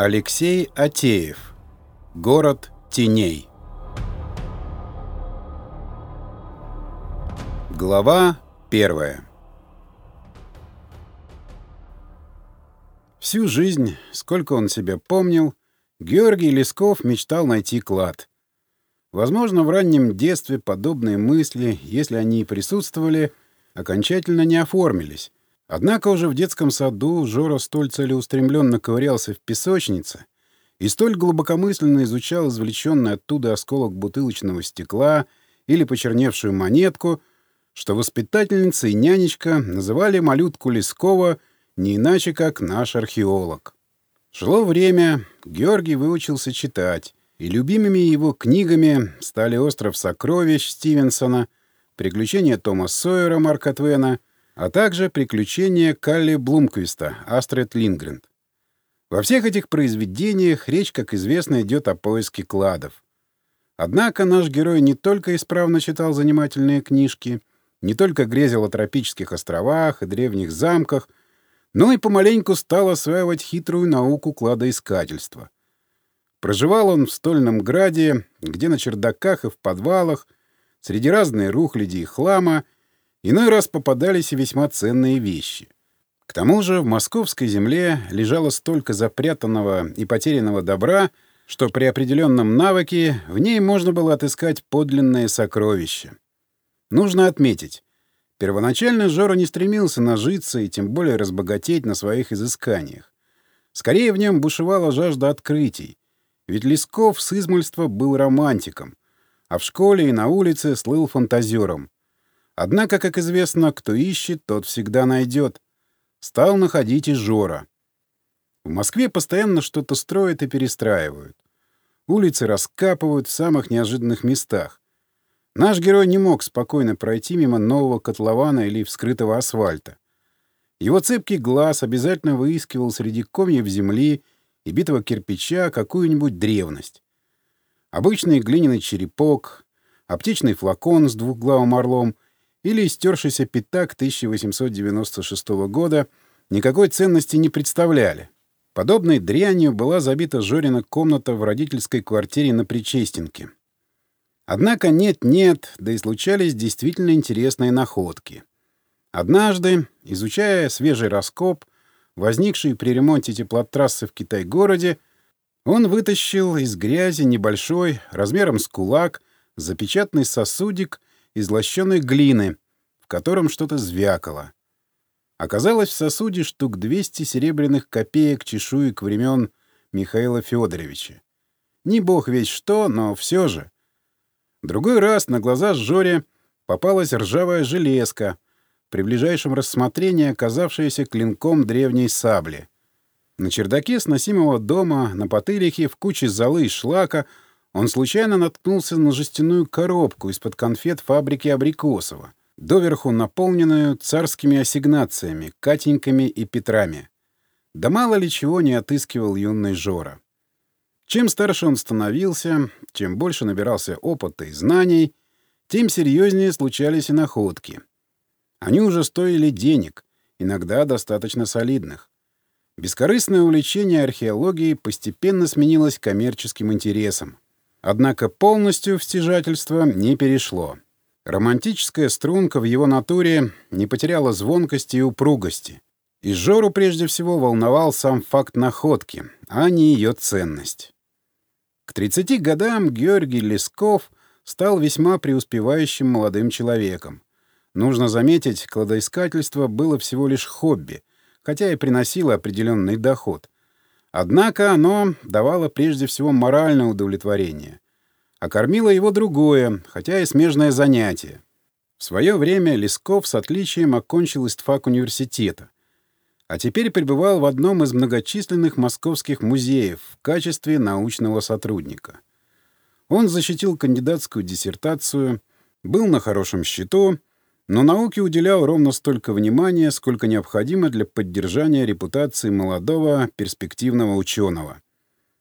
Алексей Атеев. Город теней. Глава первая. Всю жизнь, сколько он себя помнил, Георгий Лесков мечтал найти клад. Возможно, в раннем детстве подобные мысли, если они и присутствовали, окончательно не оформились, Однако уже в детском саду Жора столь целеустремленно ковырялся в песочнице и столь глубокомысленно изучал извлеченный оттуда осколок бутылочного стекла или почерневшую монетку, что воспитательница и нянечка называли малютку Лескова не иначе, как наш археолог. Шло время, Георгий выучился читать, и любимыми его книгами стали «Остров сокровищ» Стивенсона, «Приключения Тома Сойера» Марка Твена — а также «Приключения Калли Блумквиста» Астрид Лингренд. Во всех этих произведениях речь, как известно, идет о поиске кладов. Однако наш герой не только исправно читал занимательные книжки, не только грезил о тропических островах и древних замках, но и помаленьку стал осваивать хитрую науку кладоискательства. Проживал он в Стольном Граде, где на чердаках и в подвалах, среди разной рухляди и хлама — Иной раз попадались и весьма ценные вещи. К тому же в московской земле лежало столько запрятанного и потерянного добра, что при определенном навыке в ней можно было отыскать подлинное сокровище. Нужно отметить, первоначально Жора не стремился нажиться и тем более разбогатеть на своих изысканиях. Скорее в нем бушевала жажда открытий, ведь Лесков с измольства был романтиком, а в школе и на улице слыл фантазером — Однако, как известно, кто ищет, тот всегда найдет. Стал находить и Жора. В Москве постоянно что-то строят и перестраивают. Улицы раскапывают в самых неожиданных местах. Наш герой не мог спокойно пройти мимо нового котлована или вскрытого асфальта. Его цепкий глаз обязательно выискивал среди комьев земли и битого кирпича какую-нибудь древность. Обычный глиняный черепок, аптечный флакон с двухглавым орлом — или истершийся пятак 1896 года никакой ценности не представляли. Подобной дрянью была забита Жорина комната в родительской квартире на Причестенке. Однако нет-нет, да и случались действительно интересные находки. Однажды, изучая свежий раскоп, возникший при ремонте теплотрассы в Китай-городе, он вытащил из грязи небольшой, размером с кулак, запечатанный сосудик из лощеной глины, в котором что-то звякало. Оказалось в сосуде штук 200 серебряных копеек чешуек времен Михаила Федоровича. Не бог весь что, но все же. Другой раз на глаза Жоре попалась ржавая железка, при ближайшем рассмотрении оказавшаяся клинком древней сабли. На чердаке сносимого дома, на потылихе, в куче золы и шлака — он случайно наткнулся на жестяную коробку из-под конфет фабрики Абрикосова, доверху наполненную царскими ассигнациями, Катеньками и Петрами. Да мало ли чего не отыскивал юный Жора. Чем старше он становился, чем больше набирался опыта и знаний, тем серьезнее случались и находки. Они уже стоили денег, иногда достаточно солидных. Бескорыстное увлечение археологией постепенно сменилось коммерческим интересом. Однако полностью в стяжательство не перешло. Романтическая струнка в его натуре не потеряла звонкости и упругости. И Жору прежде всего волновал сам факт находки, а не ее ценность. К 30 годам Георгий Лесков стал весьма преуспевающим молодым человеком. Нужно заметить, кладоискательство было всего лишь хобби, хотя и приносило определенный доход — Однако оно давало прежде всего моральное удовлетворение, а кормило его другое, хотя и смежное занятие. В свое время Лесков с отличием окончил истфак университета, а теперь пребывал в одном из многочисленных московских музеев в качестве научного сотрудника. Он защитил кандидатскую диссертацию, был на хорошем счету но науке уделял ровно столько внимания, сколько необходимо для поддержания репутации молодого перспективного ученого.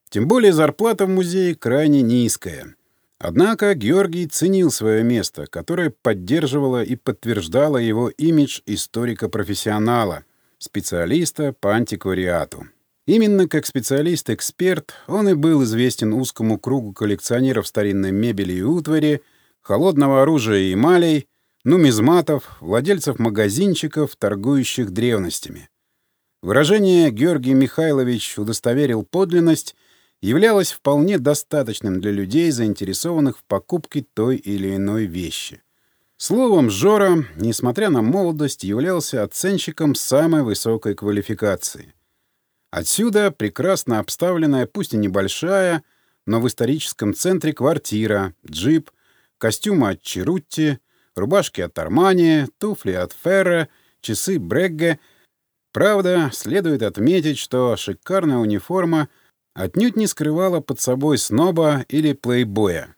Тем более зарплата в музее крайне низкая. Однако Георгий ценил свое место, которое поддерживало и подтверждало его имидж историка-профессионала, специалиста по антиквариату. Именно как специалист-эксперт он и был известен узкому кругу коллекционеров старинной мебели и утвари, холодного оружия и эмалей, нумизматов, владельцев магазинчиков, торгующих древностями. Выражение «Георгий Михайлович удостоверил подлинность» являлось вполне достаточным для людей, заинтересованных в покупке той или иной вещи. Словом, Жора, несмотря на молодость, являлся оценщиком самой высокой квалификации. Отсюда прекрасно обставленная, пусть и небольшая, но в историческом центре квартира, джип, костюмы от Черутти, рубашки от Армани, туфли от Ферра, часы Брегге. Правда, следует отметить, что шикарная униформа отнюдь не скрывала под собой сноба или плейбоя.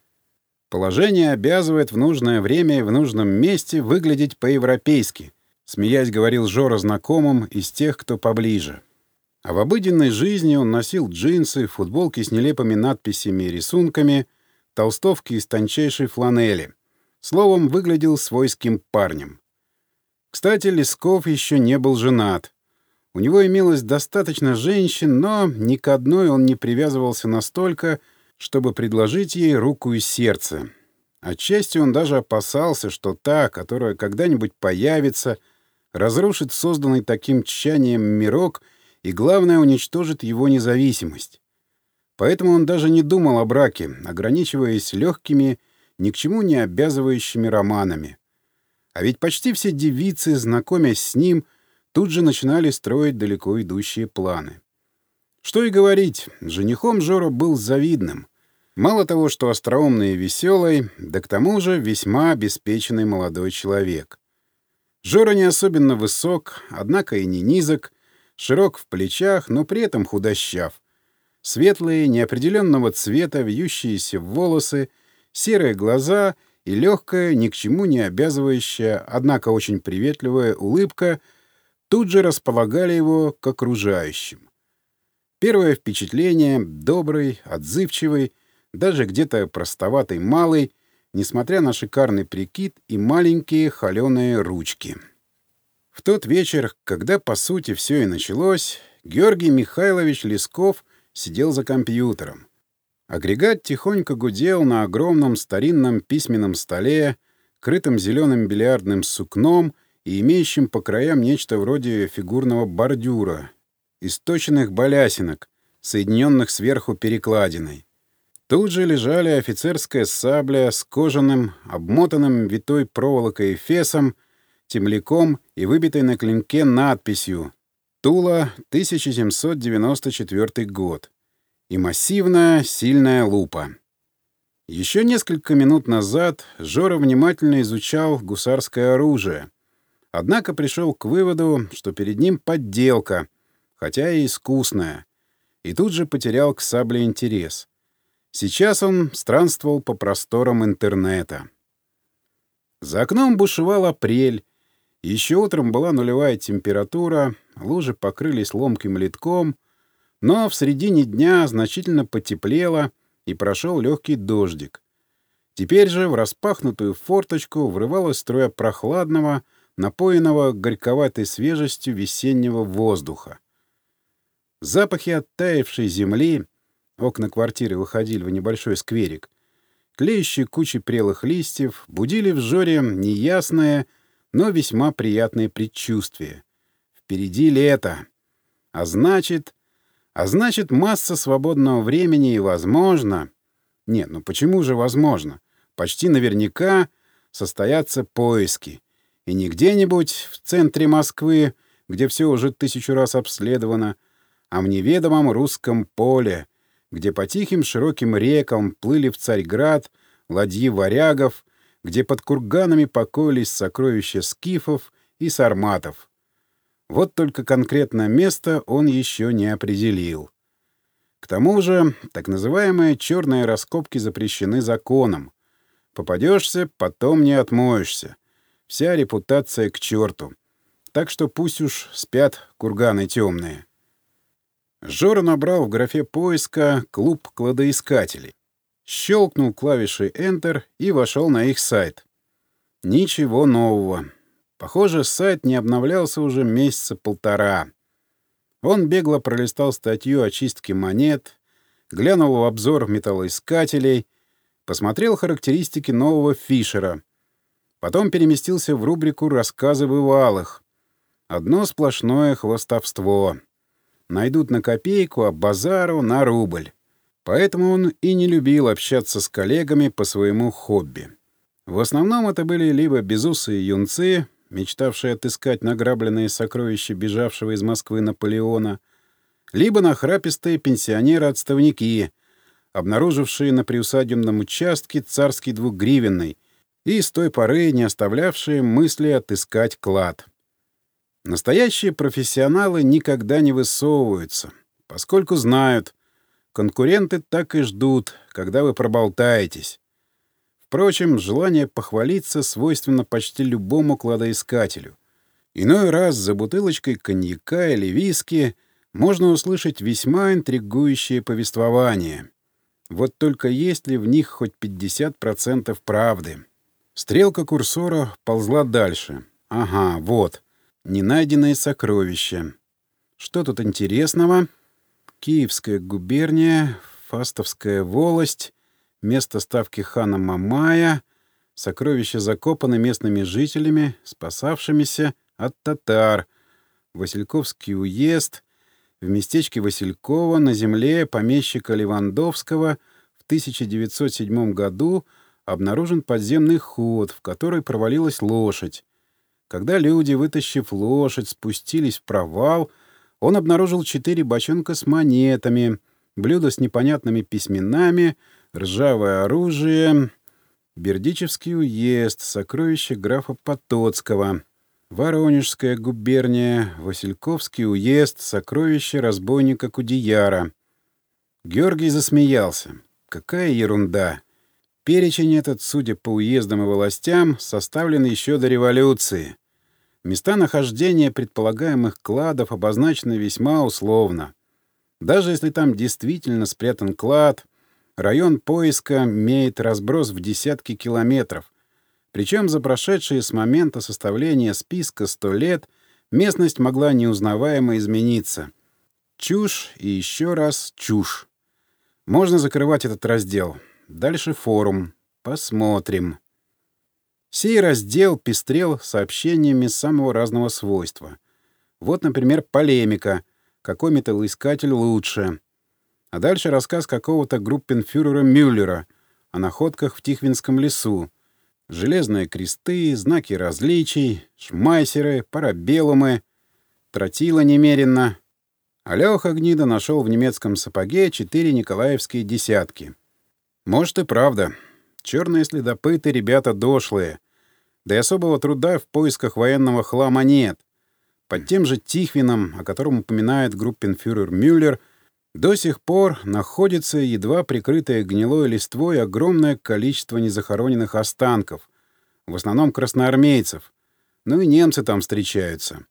Положение обязывает в нужное время и в нужном месте выглядеть по-европейски, смеясь говорил Жора знакомым из тех, кто поближе. А в обыденной жизни он носил джинсы, футболки с нелепыми надписями и рисунками, толстовки из тончайшей фланели. Словом, выглядел свойским парнем. Кстати, Лесков еще не был женат. У него имелось достаточно женщин, но ни к одной он не привязывался настолько, чтобы предложить ей руку и сердце. Отчасти он даже опасался, что та, которая когда-нибудь появится, разрушит созданный таким тщанием мирок и, главное, уничтожит его независимость. Поэтому он даже не думал о браке, ограничиваясь легкими, ни к чему не обязывающими романами. А ведь почти все девицы, знакомясь с ним, тут же начинали строить далеко идущие планы. Что и говорить, женихом Жора был завидным. Мало того, что остроумный и веселый, да к тому же весьма обеспеченный молодой человек. Жора не особенно высок, однако и не низок, широк в плечах, но при этом худощав. Светлые, неопределенного цвета, вьющиеся волосы, серые глаза и легкая, ни к чему не обязывающая, однако очень приветливая улыбка тут же располагали его к окружающим. Первое впечатление — добрый, отзывчивый, даже где-то простоватый малый, несмотря на шикарный прикид и маленькие холеные ручки. В тот вечер, когда, по сути, все и началось, Георгий Михайлович Лесков сидел за компьютером. Агрегат тихонько гудел на огромном старинном письменном столе, крытым зеленым бильярдным сукном и имеющим по краям нечто вроде фигурного бордюра, источенных балясинок, соединенных сверху перекладиной. Тут же лежали офицерская сабля с кожаным, обмотанным витой проволокой фесом, темляком и выбитой на клинке надписью «Тула, 1794 год» и массивная, сильная лупа. Еще несколько минут назад Жора внимательно изучал гусарское оружие, однако пришел к выводу, что перед ним подделка, хотя и искусная, и тут же потерял к сабле интерес. Сейчас он странствовал по просторам интернета. За окном бушевал апрель. Еще утром была нулевая температура, лужи покрылись ломким литком, но в середине дня значительно потеплело и прошел легкий дождик. Теперь же в распахнутую форточку врывалась струя прохладного, напоенного горьковатой свежестью весеннего воздуха. Запахи оттаившей земли Окна квартиры выходили в небольшой скверик. Клеющие кучи прелых листьев будили в Жоре неясное, но весьма приятное предчувствие. Впереди лето. А значит... А значит, масса свободного времени и возможно... Нет, ну почему же возможно? Почти наверняка состоятся поиски. И не где-нибудь в центре Москвы, где все уже тысячу раз обследовано, а в неведомом русском поле, где по тихим широким рекам плыли в Царьград ладьи варягов, где под курганами покоились сокровища скифов и сарматов. Вот только конкретное место он еще не определил. К тому же, так называемые черные раскопки запрещены законом. Попадешься, потом не отмоешься. Вся репутация к черту. Так что пусть уж спят курганы темные. Жора набрал в графе поиска «Клуб кладоискателей». Щелкнул клавишей Enter и вошел на их сайт. Ничего нового. Похоже, сайт не обновлялся уже месяца полтора. Он бегло пролистал статью о чистке монет, глянул в обзор металлоискателей, посмотрел характеристики нового Фишера. Потом переместился в рубрику «Рассказы бывалых». Одно сплошное хвостовство. Найдут на копейку, а базару — на рубль. Поэтому он и не любил общаться с коллегами по своему хобби. В основном это были либо безусые юнцы, мечтавшие отыскать награбленные сокровища бежавшего из Москвы Наполеона, либо нахрапистые пенсионеры-отставники, обнаружившие на приусадебном участке царский двухгривенный и с той поры не оставлявшие мысли отыскать клад. Настоящие профессионалы никогда не высовываются, поскольку знают, конкуренты так и ждут, когда вы проболтаетесь. Впрочем, желание похвалиться свойственно почти любому кладоискателю. Иной раз за бутылочкой коньяка или виски можно услышать весьма интригующее повествование. Вот только есть ли в них хоть 50% правды? Стрелка курсора ползла дальше. Ага, вот. Ненайденные сокровища. Что тут интересного? Киевская губерния, Фастовская волость, Место ставки хана Мамая. Сокровища закопаны местными жителями, спасавшимися от татар. Васильковский уезд. В местечке Василькова на земле помещика Левандовского в 1907 году обнаружен подземный ход, в который провалилась лошадь. Когда люди, вытащив лошадь, спустились в провал, он обнаружил четыре бочонка с монетами, блюдо с непонятными письменами — ржавое оружие, Бердичевский уезд, сокровище графа Потоцкого, Воронежская губерния, Васильковский уезд, сокровище разбойника Кудияра. Георгий засмеялся. Какая ерунда! Перечень этот, судя по уездам и властям, составлен еще до революции. Места нахождения предполагаемых кладов обозначены весьма условно. Даже если там действительно спрятан клад, Район поиска имеет разброс в десятки километров. Причем за прошедшие с момента составления списка сто лет местность могла неузнаваемо измениться. Чушь и еще раз чушь. Можно закрывать этот раздел. Дальше форум. Посмотрим. Сей раздел пестрел сообщениями самого разного свойства. Вот, например, полемика. Какой металлоискатель лучше? А дальше рассказ какого-то группенфюрера Мюллера о находках в Тихвинском лесу. Железные кресты, знаки различий, шмайсеры, парабеллумы, тротила немеренно. А Лёха Гнида нашел в немецком сапоге четыре николаевские десятки. Может и правда. Черные следопыты — ребята дошлые. Да и особого труда в поисках военного хлама нет. Под тем же Тихвином, о котором упоминает группенфюрер Мюллер — до сих пор находится едва прикрытое гнилой листвой огромное количество незахороненных останков, в основном красноармейцев. Ну и немцы там встречаются.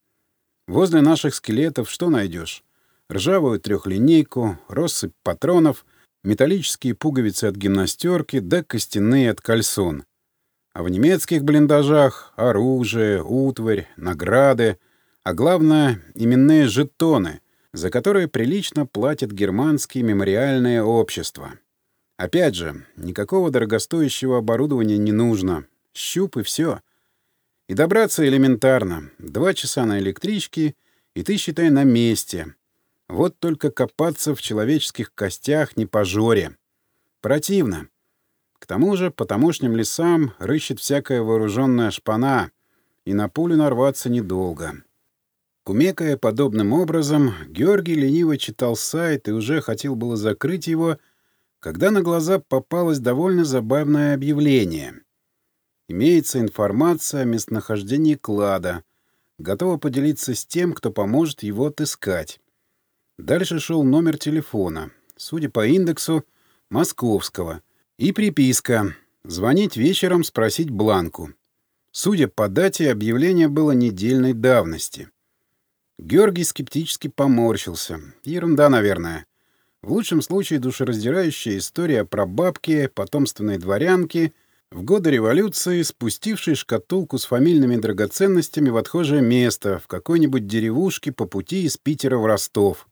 Возле наших скелетов что найдешь? Ржавую трехлинейку, россыпь патронов, металлические пуговицы от гимнастерки да костяные от кальсон. А в немецких блиндажах — оружие, утварь, награды, а главное — именные жетоны — за которые прилично платят германские мемориальные общества. Опять же, никакого дорогостоящего оборудования не нужно. Щуп и все. И добраться элементарно. Два часа на электричке, и ты, считай, на месте. Вот только копаться в человеческих костях не по жоре. Противно. К тому же по тамошним лесам рыщет всякая вооруженная шпана, и на пулю нарваться недолго. Кумекая подобным образом, Георгий лениво читал сайт и уже хотел было закрыть его, когда на глаза попалось довольно забавное объявление. Имеется информация о местонахождении клада. Готова поделиться с тем, кто поможет его отыскать. Дальше шел номер телефона, судя по индексу, московского, и приписка «Звонить вечером, спросить бланку». Судя по дате, объявление было недельной давности. Георгий скептически поморщился. Ерунда, наверное. В лучшем случае душераздирающая история про бабки, потомственной дворянки, В годы революции спустивший шкатулку с фамильными драгоценностями в отхожее место в какой-нибудь деревушке по пути из Питера в Ростов.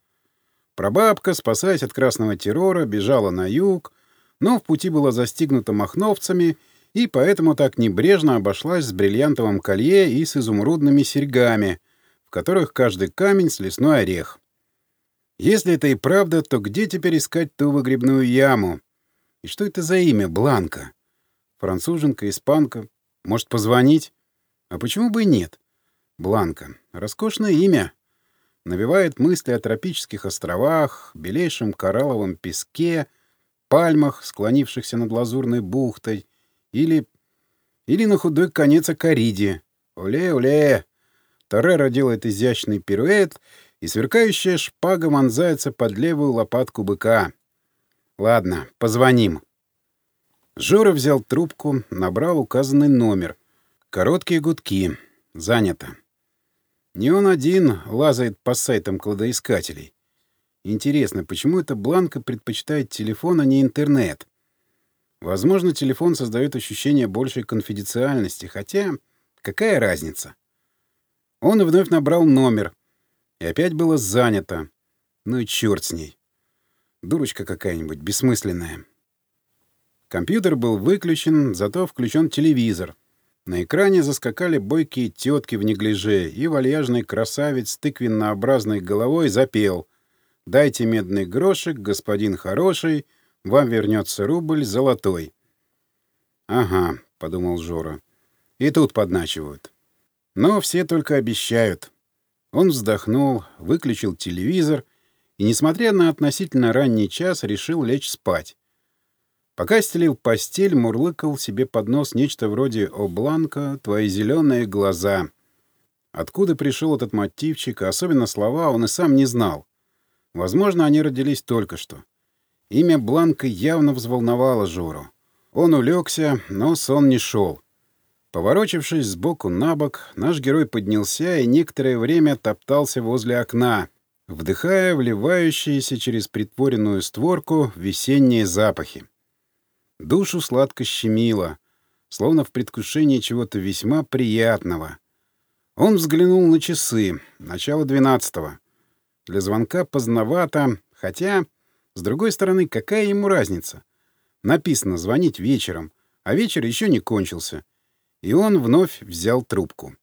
Прабабка, спасаясь от красного террора, бежала на юг, но в пути была застигнута махновцами и поэтому так небрежно обошлась с бриллиантовым колье и с изумрудными серьгами, в которых каждый камень — с лесной орех. Если это и правда, то где теперь искать ту выгребную яму? И что это за имя Бланка? Француженка, испанка. Может, позвонить? А почему бы и нет? Бланка. Роскошное имя. Навевает мысли о тропических островах, белейшем коралловом песке, пальмах, склонившихся над лазурной бухтой, или... или на худой конец о кориде. Оле-оле! Торрера делает изящный пируэт, и сверкающая шпага вонзается под левую лопатку быка. Ладно, позвоним. Жора взял трубку, набрал указанный номер. Короткие гудки. Занято. Не он один лазает по сайтам кладоискателей. Интересно, почему эта Бланка предпочитает телефон, а не интернет? Возможно, телефон создает ощущение большей конфиденциальности, хотя какая разница? Он вновь набрал номер. И опять было занято. Ну и черт с ней. Дурочка какая-нибудь, бессмысленная. Компьютер был выключен, зато включен телевизор. На экране заскакали бойкие тетки в неглиже, и вальяжный красавец с тыквеннообразной головой запел «Дайте медный грошек, господин хороший, вам вернется рубль золотой». «Ага», — подумал Жора, — «и тут подначивают». Но все только обещают. Он вздохнул, выключил телевизор и, несмотря на относительно ранний час, решил лечь спать. Пока стелил постель, мурлыкал себе под нос нечто вроде «О, Бланка, твои зеленые глаза». Откуда пришел этот мотивчик, особенно слова, он и сам не знал. Возможно, они родились только что. Имя Бланка явно взволновало Жору. Он улегся, но сон не шел. Поворочившись сбоку на бок, наш герой поднялся и некоторое время топтался возле окна, вдыхая вливающиеся через притворенную створку весенние запахи. Душу сладко щемило, словно в предвкушении чего-то весьма приятного. Он взглянул на часы, начало двенадцатого. Для звонка поздновато, хотя, с другой стороны, какая ему разница? Написано «звонить вечером», а вечер еще не кончился. И он вновь взял трубку.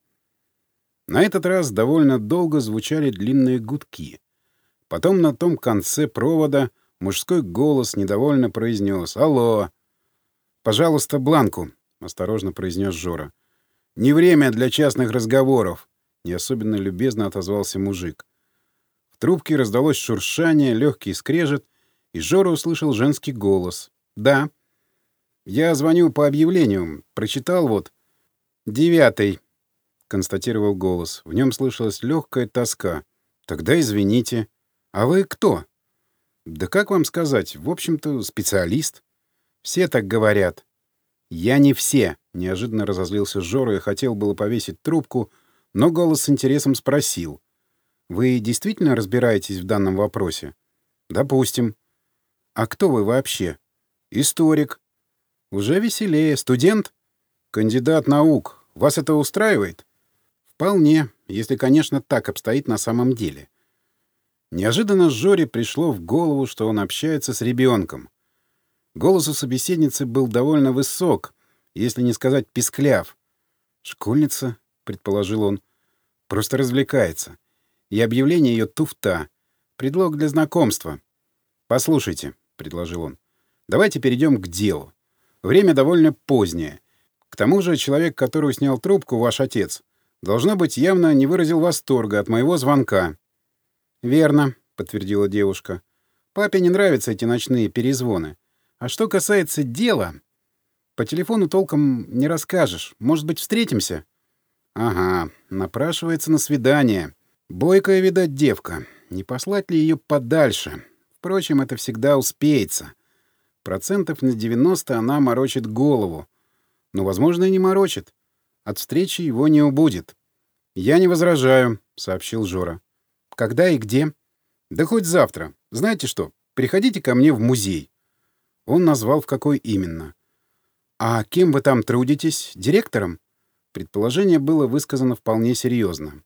На этот раз довольно долго звучали длинные гудки. Потом на том конце провода мужской голос недовольно произнес «Алло!» «Пожалуйста, бланку», — осторожно произнес Жора. «Не время для частных разговоров», — не особенно любезно отозвался мужик. В трубке раздалось шуршание, легкий скрежет, и Жора услышал женский голос. «Да». «Я звоню по объявлению. Прочитал вот». «Девятый», — констатировал голос. В нем слышалась легкая тоска. «Тогда извините. А вы кто?» «Да как вам сказать? В общем-то, специалист». Все так говорят. Я не все, неожиданно разозлился Жора и хотел было повесить трубку, но голос с интересом спросил. Вы действительно разбираетесь в данном вопросе? Допустим. А кто вы вообще? Историк. Уже веселее. Студент? Кандидат наук. Вас это устраивает? Вполне, если, конечно, так обстоит на самом деле. Неожиданно Жоре пришло в голову, что он общается с ребенком. Голос у собеседницы был довольно высок, если не сказать пискляв. «Школьница», — предположил он, — «просто развлекается. И объявление ее туфта. Предлог для знакомства». «Послушайте», — предложил он, — «давайте перейдем к делу. Время довольно позднее. К тому же человек, который снял трубку, ваш отец, должно быть, явно не выразил восторга от моего звонка». «Верно», — подтвердила девушка. «Папе не нравятся эти ночные перезвоны. А что касается дела, по телефону толком не расскажешь. Может быть, встретимся? Ага, напрашивается на свидание. Бойкая, видать, девка. Не послать ли ее подальше? Впрочем, это всегда успеется. Процентов на 90 она морочит голову. Но, возможно, и не морочит. От встречи его не убудет. «Я не возражаю», — сообщил Жора. «Когда и где?» «Да хоть завтра. Знаете что, приходите ко мне в музей. Он назвал, в какой именно. «А кем вы там трудитесь? Директором?» Предположение было высказано вполне серьезно.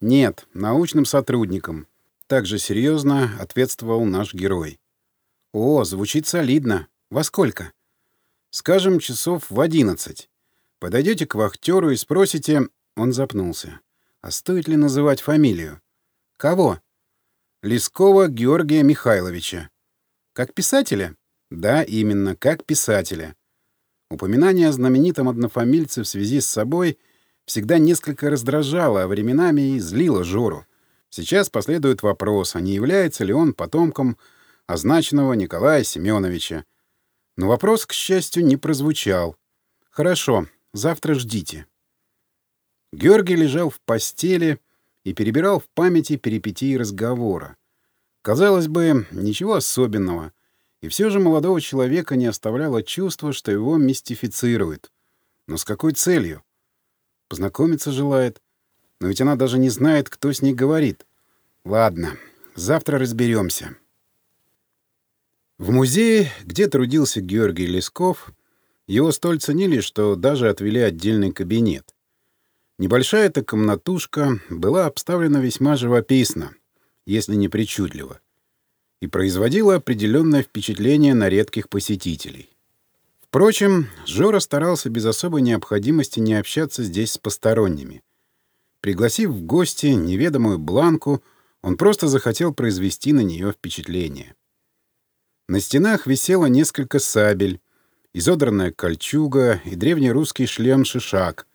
«Нет, научным сотрудником». Также серьезно ответствовал наш герой. «О, звучит солидно. Во сколько?» «Скажем, часов в одиннадцать. Подойдете к вахтеру и спросите...» Он запнулся. «А стоит ли называть фамилию?» «Кого?» «Лескова Георгия Михайловича». «Как писателя?» «Да, именно, как писателя. Упоминание о знаменитом однофамильце в связи с собой всегда несколько раздражало, а временами и злило Жору. Сейчас последует вопрос, а не является ли он потомком означенного Николая Семеновича. Но вопрос, к счастью, не прозвучал. «Хорошо, завтра ждите». Георгий лежал в постели и перебирал в памяти перипетии разговора. Казалось бы, ничего особенного — и все же молодого человека не оставляло чувство, что его мистифицируют. Но с какой целью? Познакомиться желает. Но ведь она даже не знает, кто с ней говорит. Ладно, завтра разберемся. В музее, где трудился Георгий Лесков, его столь ценили, что даже отвели отдельный кабинет. Небольшая эта комнатушка была обставлена весьма живописно, если не причудливо и производила определенное впечатление на редких посетителей. Впрочем, Жора старался без особой необходимости не общаться здесь с посторонними. Пригласив в гости неведомую Бланку, он просто захотел произвести на нее впечатление. На стенах висело несколько сабель, изодранная кольчуга и древнерусский шлем-шишак.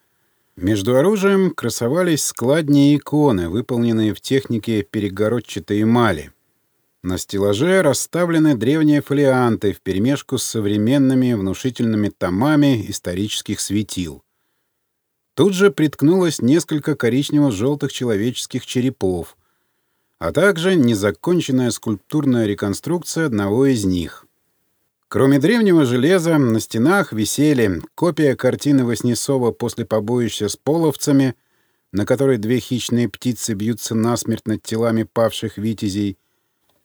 Между оружием красовались складни и иконы, выполненные в технике перегородчатой эмали — на стеллаже расставлены древние фолианты вперемешку с современными внушительными томами исторических светил. Тут же приткнулось несколько коричнево-желтых человеческих черепов, а также незаконченная скульптурная реконструкция одного из них. Кроме древнего железа, на стенах висели копия картины Воснесова после побоища с половцами, на которой две хищные птицы бьются насмерть над телами павших витязей,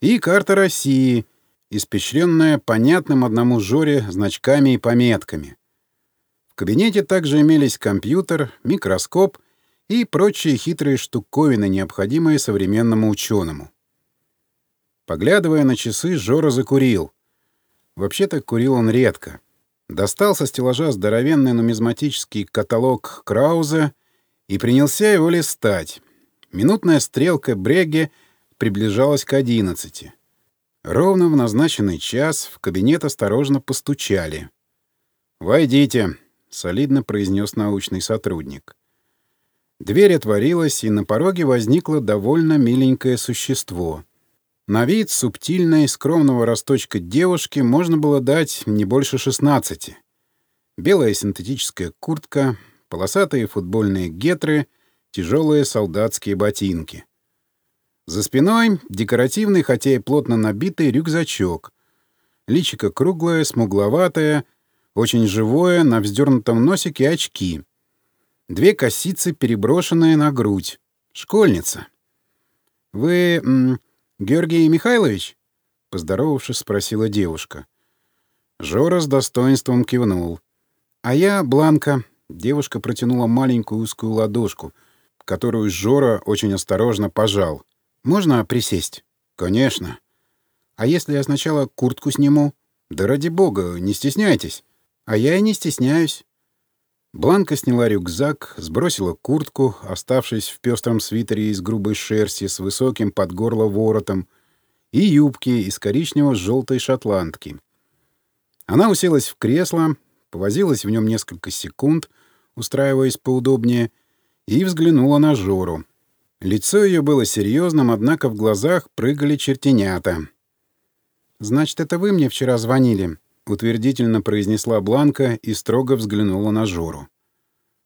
и карта России, испещренная понятным одному Жоре значками и пометками. В кабинете также имелись компьютер, микроскоп и прочие хитрые штуковины, необходимые современному ученому. Поглядывая на часы, Жора закурил. Вообще-то курил он редко. Достал со стеллажа здоровенный нумизматический каталог Крауза и принялся его листать. Минутная стрелка Бреге — приближалась к одиннадцати. Ровно в назначенный час в кабинет осторожно постучали. «Войдите», — солидно произнес научный сотрудник. Дверь отворилась, и на пороге возникло довольно миленькое существо. На вид субтильной, скромного росточка девушки можно было дать не больше шестнадцати. Белая синтетическая куртка, полосатые футбольные гетры, тяжелые солдатские ботинки. За спиной декоративный, хотя и плотно набитый рюкзачок. Личико круглое, смугловатое, очень живое, на вздернутом носике очки. Две косицы, переброшенные на грудь. Школьница. «Вы... М, Георгий Михайлович?» — поздоровавшись, спросила девушка. Жора с достоинством кивнул. «А я Бланка». Девушка протянула маленькую узкую ладошку, которую Жора очень осторожно пожал. Можно присесть? Конечно. А если я сначала куртку сниму? Да ради бога, не стесняйтесь. А я и не стесняюсь. Бланка сняла рюкзак, сбросила куртку, оставшись в пестром свитере из грубой шерсти с высоким под горло воротом, и юбки из коричнево-желтой шотландки. Она уселась в кресло, повозилась в нем несколько секунд, устраиваясь поудобнее, и взглянула на Жору. Лицо ее было серьезным, однако в глазах прыгали чертенята. «Значит, это вы мне вчера звонили?» — утвердительно произнесла Бланка и строго взглянула на Жору.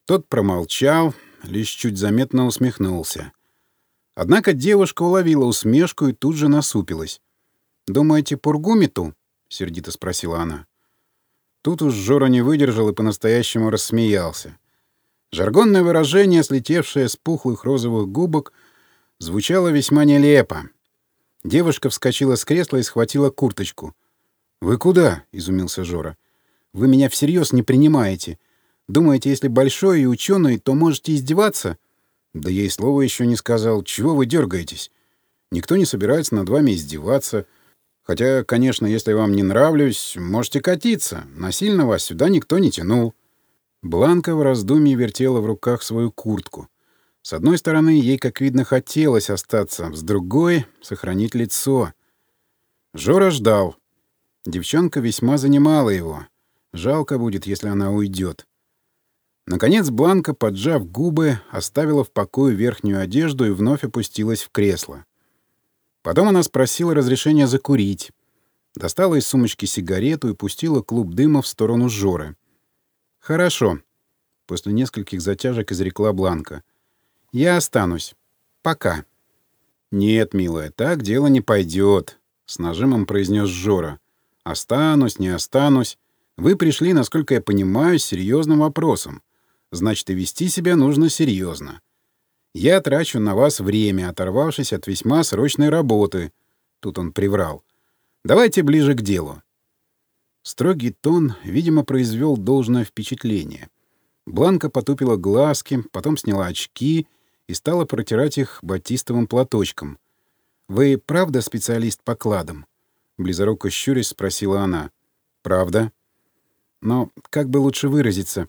Тот промолчал, лишь чуть заметно усмехнулся. Однако девушка уловила усмешку и тут же насупилась. «Думаете, пургу мету?» — сердито спросила она. Тут уж Жора не выдержал и по-настоящему рассмеялся. Жаргонное выражение, слетевшее с пухлых розовых губок, звучало весьма нелепо. Девушка вскочила с кресла и схватила курточку. «Вы куда?» — изумился Жора. Вы меня всерьез не принимаете. Думаете, если большой и ученый, то можете издеваться? Да я и слова еще не сказал. Чего вы дергаетесь? Никто не собирается над вами издеваться. Хотя, конечно, если вам не нравлюсь, можете катиться. Насильно вас сюда никто не тянул. Бланка в раздумье вертела в руках свою куртку. С одной стороны, ей, как видно, хотелось остаться, с другой — сохранить лицо. Жора ждал. Девчонка весьма занимала его. Жалко будет, если она уйдет. Наконец Бланка, поджав губы, оставила в покое верхнюю одежду и вновь опустилась в кресло. Потом она спросила разрешения закурить. Достала из сумочки сигарету и пустила клуб дыма в сторону Жоры. «Хорошо», — после нескольких затяжек изрекла Бланка. «Я останусь. Пока». «Нет, милая, так дело не пойдет», — с нажимом произнес Жора. «Останусь, не останусь. Вы пришли, насколько я понимаю, с серьезным вопросом. Значит, и вести себя нужно серьезно. Я трачу на вас время, оторвавшись от весьма срочной работы. Тут он приврал. Давайте ближе к делу. Строгий тон, видимо, произвел должное впечатление. Бланка потупила глазки, потом сняла очки и стала протирать их батистовым платочком. «Вы правда специалист по кладам?» Близоруко щурясь спросила она. «Правда?» «Но как бы лучше выразиться?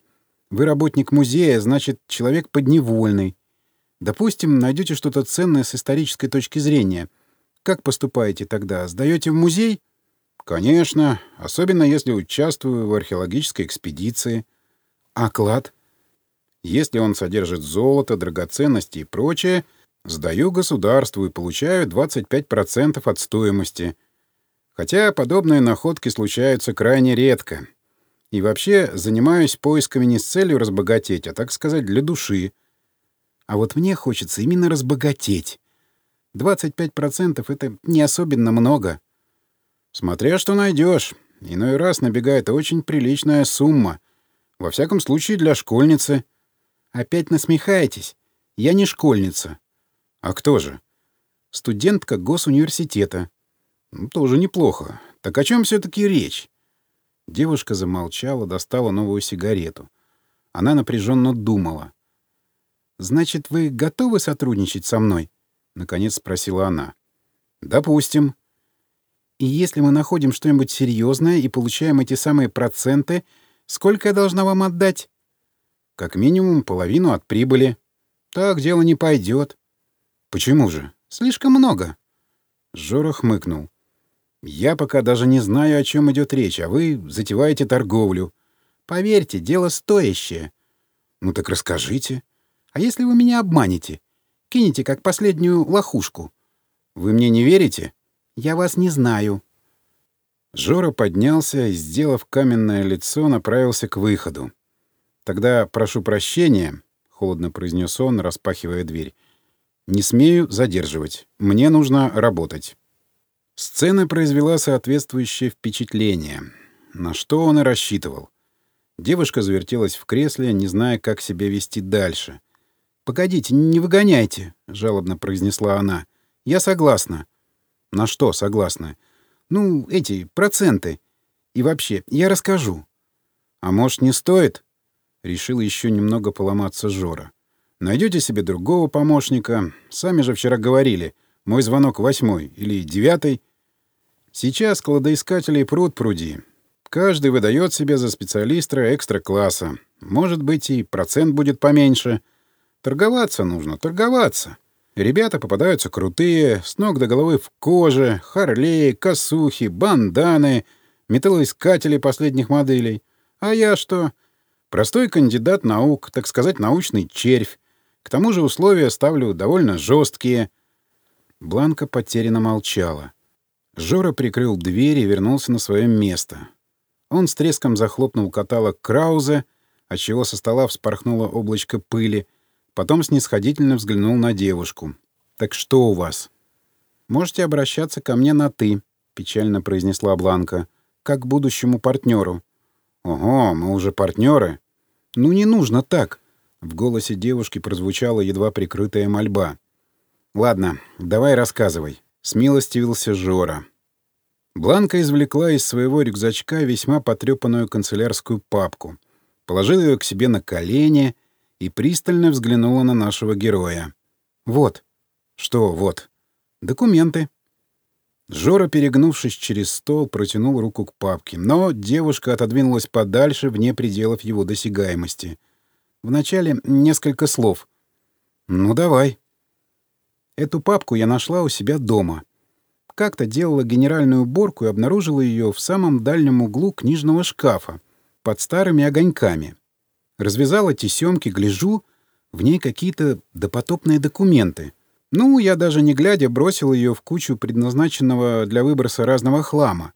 Вы работник музея, значит, человек подневольный. Допустим, найдете что-то ценное с исторической точки зрения. Как поступаете тогда? Сдаете в музей? Конечно, особенно если участвую в археологической экспедиции. А клад? Если он содержит золото, драгоценности и прочее, сдаю государству и получаю 25% от стоимости. Хотя подобные находки случаются крайне редко. И вообще занимаюсь поисками не с целью разбогатеть, а, так сказать, для души. А вот мне хочется именно разбогатеть. 25% — это не особенно много. Смотря что найдешь. Иной раз набегает очень приличная сумма. Во всяком случае, для школьницы. Опять насмехаетесь? Я не школьница. А кто же? Студентка госуниверситета. Ну, тоже неплохо. Так о чем все таки речь? Девушка замолчала, достала новую сигарету. Она напряженно думала. «Значит, вы готовы сотрудничать со мной?» — наконец спросила она. «Допустим». «И если мы находим что-нибудь серьезное и получаем эти самые проценты, сколько я должна вам отдать?» «Как минимум половину от прибыли». «Так дело не пойдет». «Почему же? Слишком много». Жора хмыкнул. Я пока даже не знаю, о чем идет речь, а вы затеваете торговлю. Поверьте, дело стоящее. Ну так расскажите. А если вы меня обманете? Кинете как последнюю лохушку. Вы мне не верите? Я вас не знаю. Жора поднялся и, сделав каменное лицо, направился к выходу. «Тогда прошу прощения», — холодно произнес он, распахивая дверь. «Не смею задерживать. Мне нужно работать». Сцена произвела соответствующее впечатление, на что он и рассчитывал. Девушка завертелась в кресле, не зная, как себя вести дальше. «Погодите, не выгоняйте», — жалобно произнесла она. «Я согласна». «На что согласна?» «Ну, эти, проценты. И вообще, я расскажу». «А может, не стоит?» Решил еще немного поломаться Жора. «Найдете себе другого помощника. Сами же вчера говорили. Мой звонок восьмой или девятый. Сейчас кладоискателей пруд пруди. Каждый выдает себя за специалиста экстра-класса. Может быть, и процент будет поменьше. Торговаться нужно, торговаться. Ребята попадаются крутые, с ног до головы в коже, харлеи, косухи, банданы, металлоискатели последних моделей. А я что? Простой кандидат наук, так сказать, научный червь. К тому же условия ставлю довольно жесткие. Бланка потерянно молчала. Жора прикрыл дверь и вернулся на свое место. Он с треском захлопнул каталог Краузе, отчего со стола вспорхнуло облачко пыли, потом снисходительно взглянул на девушку. «Так что у вас?» «Можете обращаться ко мне на «ты», — печально произнесла Бланка, — «как к будущему партнеру». «Ого, мы уже партнеры. «Ну не нужно так», — в голосе девушки прозвучала едва прикрытая мольба. «Ладно, давай рассказывай». Смилостивился Жора. Бланка извлекла из своего рюкзачка весьма потрепанную канцелярскую папку, положила ее к себе на колени и пристально взглянула на нашего героя. «Вот». «Что «вот»?» «Документы». Жора, перегнувшись через стол, протянул руку к папке, но девушка отодвинулась подальше, вне пределов его досягаемости. Вначале несколько слов. «Ну, давай». Эту папку я нашла у себя дома — как-то делала генеральную уборку и обнаружила ее в самом дальнем углу книжного шкафа, под старыми огоньками. Развязала тесемки, гляжу, в ней какие-то допотопные документы. Ну, я даже не глядя бросил ее в кучу предназначенного для выброса разного хлама.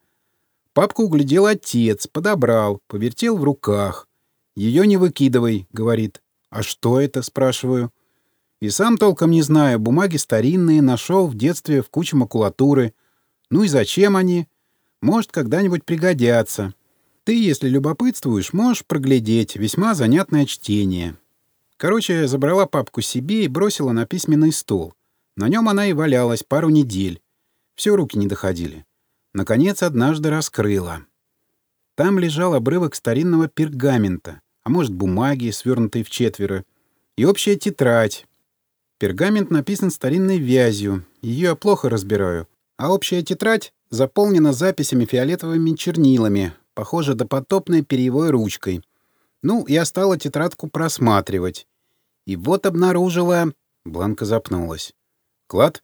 Папку углядел отец, подобрал, повертел в руках. «Ее не выкидывай», — говорит. «А что это?» — спрашиваю. И сам толком не знаю, бумаги старинные, нашел в детстве в куче макулатуры. Ну и зачем они? Может, когда-нибудь пригодятся. Ты, если любопытствуешь, можешь проглядеть. Весьма занятное чтение. Короче, забрала папку себе и бросила на письменный стол. На нем она и валялась пару недель. Все руки не доходили. Наконец, однажды раскрыла. Там лежал обрывок старинного пергамента, а может, бумаги, свернутой в четверо, и общая тетрадь, Пергамент написан старинной вязью, ее я плохо разбираю, а общая тетрадь заполнена записями фиолетовыми чернилами, похоже, допотопной перьевой ручкой. Ну, я стала тетрадку просматривать. И вот обнаружила... Бланка запнулась. «Клад?»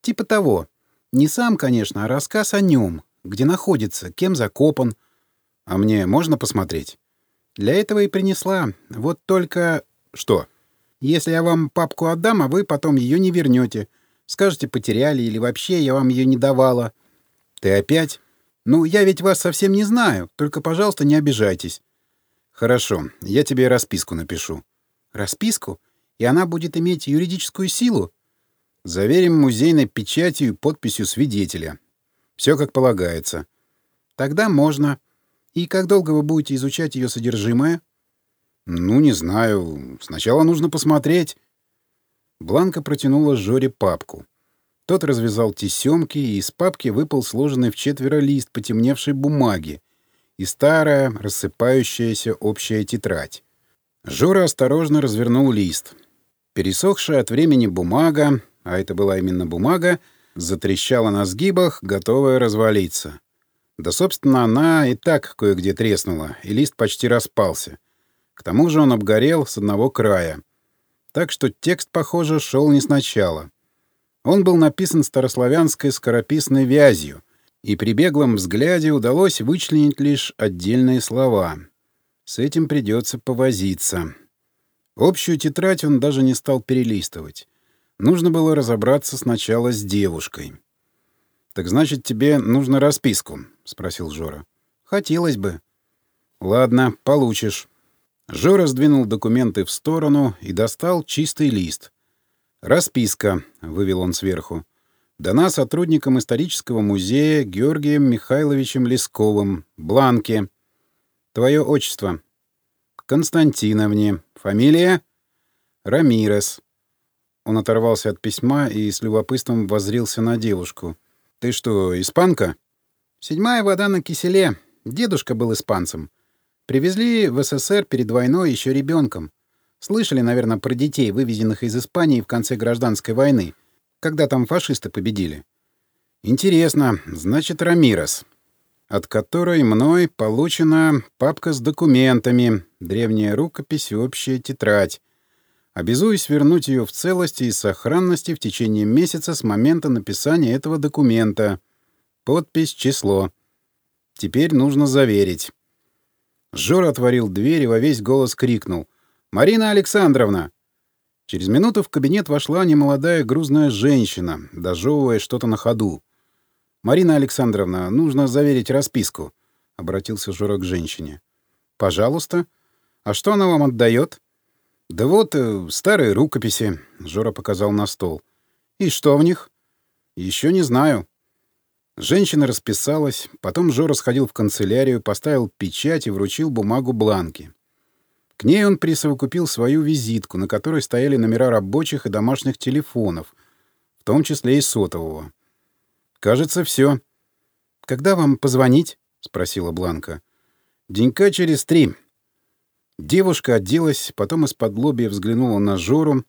«Типа того. Не сам, конечно, а рассказ о нем. Где находится, кем закопан. А мне можно посмотреть?» «Для этого и принесла. Вот только...» «Что?» Если я вам папку отдам, а вы потом ее не вернете. Скажете, потеряли или вообще я вам ее не давала. Ты опять? Ну, я ведь вас совсем не знаю. Только, пожалуйста, не обижайтесь. Хорошо, я тебе расписку напишу. Расписку? И она будет иметь юридическую силу? Заверим музейной печатью и подписью свидетеля. Все как полагается. Тогда можно. И как долго вы будете изучать ее содержимое? «Ну, не знаю. Сначала нужно посмотреть». Бланка протянула Жоре папку. Тот развязал тесемки, и из папки выпал сложенный в четверо лист потемневшей бумаги и старая, рассыпающаяся общая тетрадь. Жора осторожно развернул лист. Пересохшая от времени бумага, а это была именно бумага, затрещала на сгибах, готовая развалиться. Да, собственно, она и так кое-где треснула, и лист почти распался — к тому же он обгорел с одного края. Так что текст, похоже, шел не сначала. Он был написан старославянской скорописной вязью, и при беглом взгляде удалось вычленить лишь отдельные слова. С этим придется повозиться. Общую тетрадь он даже не стал перелистывать. Нужно было разобраться сначала с девушкой. «Так значит, тебе нужно расписку?» — спросил Жора. «Хотелось бы». «Ладно, получишь. Жора сдвинул документы в сторону и достал чистый лист. «Расписка», — вывел он сверху. «Дана сотрудникам исторического музея Георгием Михайловичем Лесковым. Бланки. Твое отчество?» «Константиновне. Фамилия?» «Рамирес». Он оторвался от письма и с любопытством воззрился на девушку. «Ты что, испанка?» «Седьмая вода на киселе. Дедушка был испанцем. Привезли в СССР перед войной еще ребенком. Слышали, наверное, про детей, вывезенных из Испании в конце гражданской войны, когда там фашисты победили. Интересно, значит, Рамирос, от которой мной получена папка с документами, древняя рукопись и общая тетрадь. Обязуюсь вернуть ее в целости и сохранности в течение месяца с момента написания этого документа. Подпись, число. Теперь нужно заверить. Жора отворил дверь и во весь голос крикнул. «Марина Александровна!» Через минуту в кабинет вошла немолодая грузная женщина, дожевывая что-то на ходу. «Марина Александровна, нужно заверить расписку», — обратился Жора к женщине. «Пожалуйста. А что она вам отдает?» «Да вот, э, старые рукописи», — Жора показал на стол. «И что в них?» «Еще не знаю. Женщина расписалась, потом Жора сходил в канцелярию, поставил печать и вручил бумагу бланки. К ней он присовокупил свою визитку, на которой стояли номера рабочих и домашних телефонов, в том числе и сотового. «Кажется, все. «Когда вам позвонить?» — спросила Бланка. «Денька через три». Девушка оделась, потом из-под лобья взглянула на Жору.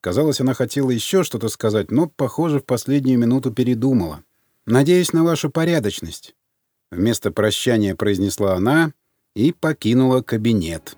Казалось, она хотела еще что-то сказать, но, похоже, в последнюю минуту передумала. «Надеюсь на вашу порядочность», — вместо прощания произнесла она и покинула кабинет.